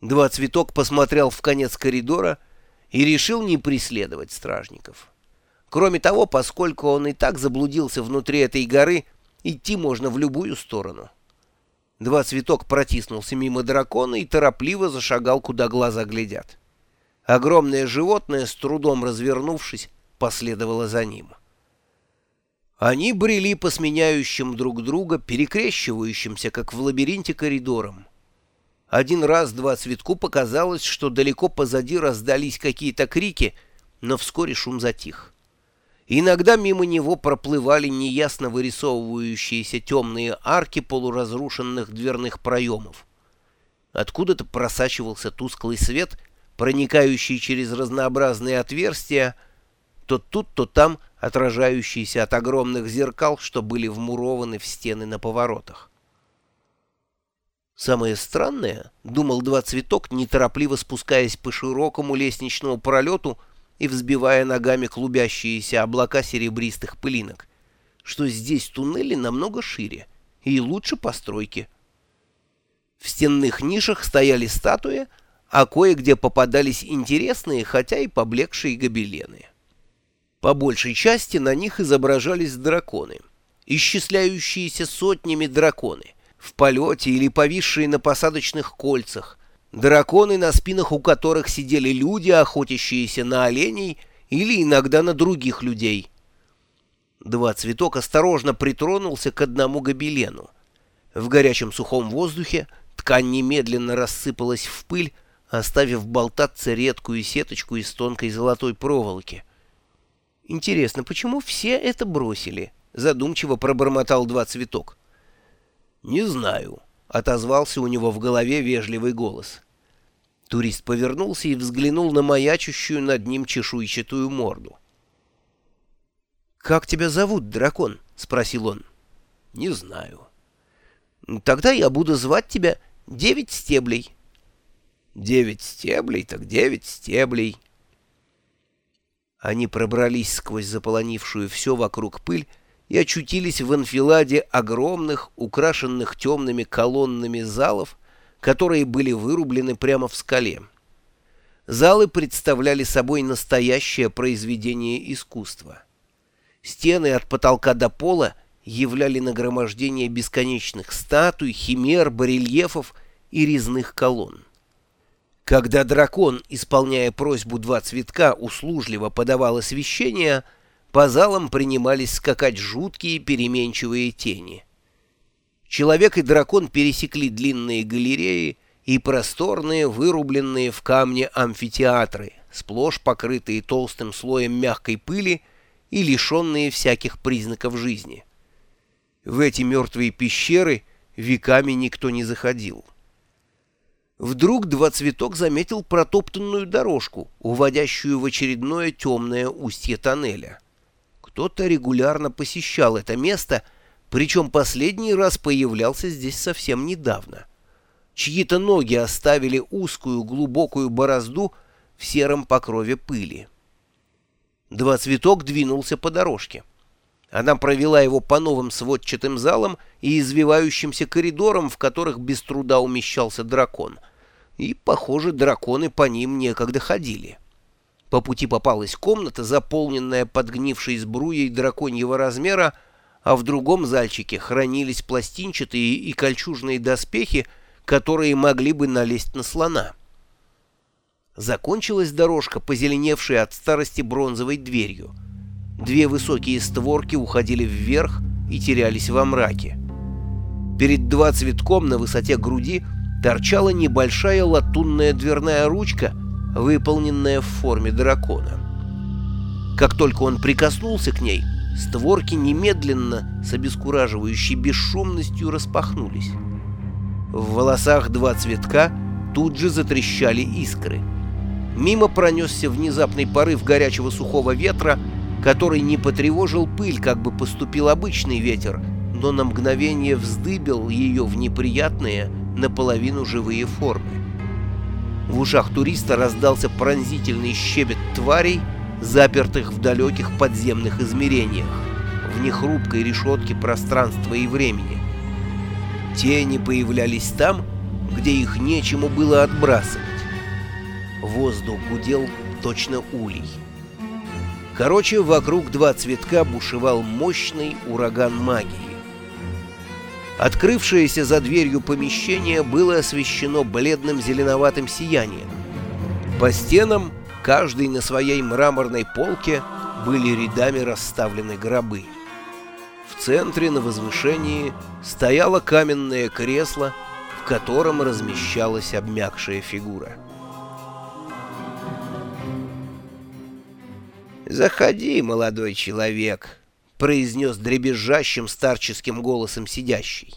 Два цветок посмотрел в конец коридора и решил не преследовать стражников. Кроме того, поскольку он и так заблудился внутри этой горы, идти можно в любую сторону. Два цветок протиснулся мимо дракона и торопливо зашагал, куда глаза глядят. Огромное животное, с трудом развернувшись, последовало за ним. Они брели по сменяющим друг друга, перекрещивающимся, как в лабиринте, коридорам. Один раз два цветку показалось, что далеко позади раздались какие-то крики, но вскоре шум затих. Иногда мимо него проплывали неясно вырисовывающиеся темные арки полуразрушенных дверных проемов. Откуда-то просачивался тусклый свет, проникающий через разнообразные отверстия, то тут, то там отражающийся от огромных зеркал, что были вмурованы в стены на поворотах. Самое странное, — думал два цветок, неторопливо спускаясь по широкому лестничному пролету и взбивая ногами клубящиеся облака серебристых пылинок, что здесь туннели намного шире и лучше постройки. В стенных нишах стояли статуи, а кое-где попадались интересные, хотя и поблекшие гобелены. По большей части на них изображались драконы, исчисляющиеся сотнями драконы, в полете или повисшие на посадочных кольцах, драконы, на спинах у которых сидели люди, охотящиеся на оленей или иногда на других людей. Два цветок осторожно притронулся к одному гобелену. В горячем сухом воздухе ткань немедленно рассыпалась в пыль, оставив болтаться редкую сеточку из тонкой золотой проволоки. «Интересно, почему все это бросили?» — задумчиво пробормотал два цветок. «Не знаю», — отозвался у него в голове вежливый голос. Турист повернулся и взглянул на маячущую над ним чешуйчатую морду. «Как тебя зовут, дракон?» — спросил он. «Не знаю». «Тогда я буду звать тебя Девять Стеблей». «Девять стеблей, так девять стеблей». Они пробрались сквозь заполонившую все вокруг пыль и очутились в анфиладе огромных, украшенных темными колоннами залов, которые были вырублены прямо в скале. Залы представляли собой настоящее произведение искусства. Стены от потолка до пола являли нагромождение бесконечных статуй, химер, барельефов и резных колонн. Когда дракон, исполняя просьбу два цветка, услужливо подавал освещение — по залам принимались скакать жуткие переменчивые тени. Человек и дракон пересекли длинные галереи и просторные, вырубленные в камне амфитеатры, сплошь покрытые толстым слоем мягкой пыли и лишенные всяких признаков жизни. В эти мертвые пещеры веками никто не заходил. Вдруг два заметил протоптанную дорожку, уводящую в очередное темное устье тоннеля. Кто-то регулярно посещал это место, причем последний раз появлялся здесь совсем недавно. Чьи-то ноги оставили узкую глубокую борозду в сером покрове пыли. Два цветок двинулся по дорожке. Она провела его по новым сводчатым залам и извивающимся коридорам, в которых без труда умещался дракон. И, похоже, драконы по ним некогда ходили. По пути попалась комната, заполненная подгнившей сбруей драконьего размера, а в другом зальчике хранились пластинчатые и кольчужные доспехи, которые могли бы налезть на слона. Закончилась дорожка, позеленевшая от старости бронзовой дверью. Две высокие створки уходили вверх и терялись во мраке. Перед два цветком на высоте груди торчала небольшая латунная дверная ручка — выполненная в форме дракона. Как только он прикоснулся к ней, створки немедленно с обескураживающей бесшумностью распахнулись. В волосах два цветка тут же затрещали искры. Мимо пронесся внезапный порыв горячего сухого ветра, который не потревожил пыль, как бы поступил обычный ветер, но на мгновение вздыбил ее в неприятные, наполовину живые формы. В ушах туриста раздался пронзительный щебет тварей, запертых в далеких подземных измерениях, в нехрупкой решетке пространства и времени. Тени появлялись там, где их нечему было отбрасывать. Воздух гудел точно улей. Короче, вокруг два цветка бушевал мощный ураган магии. Открывшееся за дверью помещение было освещено бледным зеленоватым сиянием. По стенам, каждый на своей мраморной полке, были рядами расставлены гробы. В центре на возвышении стояло каменное кресло, в котором размещалась обмякшая фигура. «Заходи, молодой человек», — произнес дребезжащим старческим голосом сидящий.